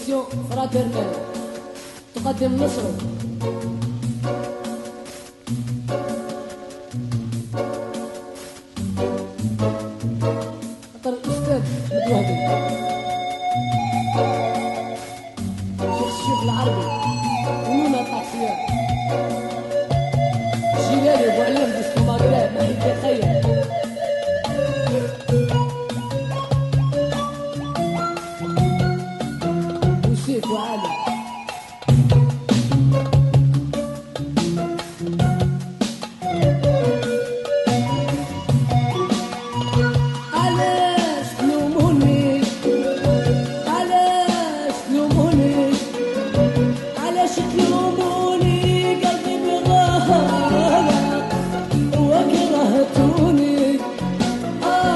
سيرفيسيو فراترنال تقدم نصره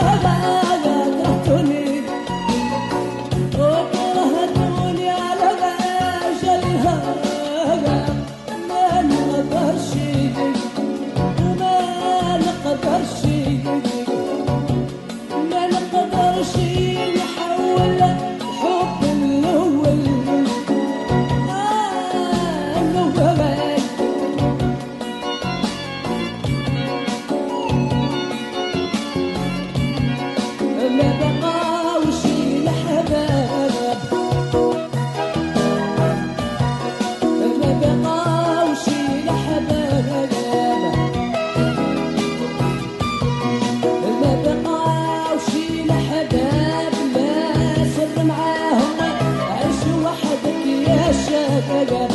我们。الشفقة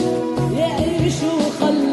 يعيش وخلى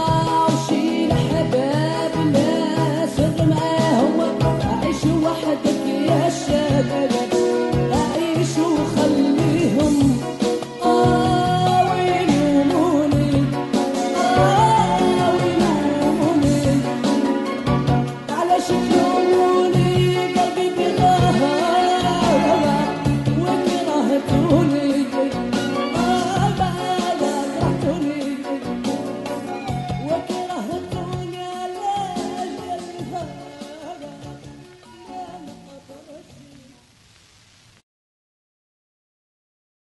you.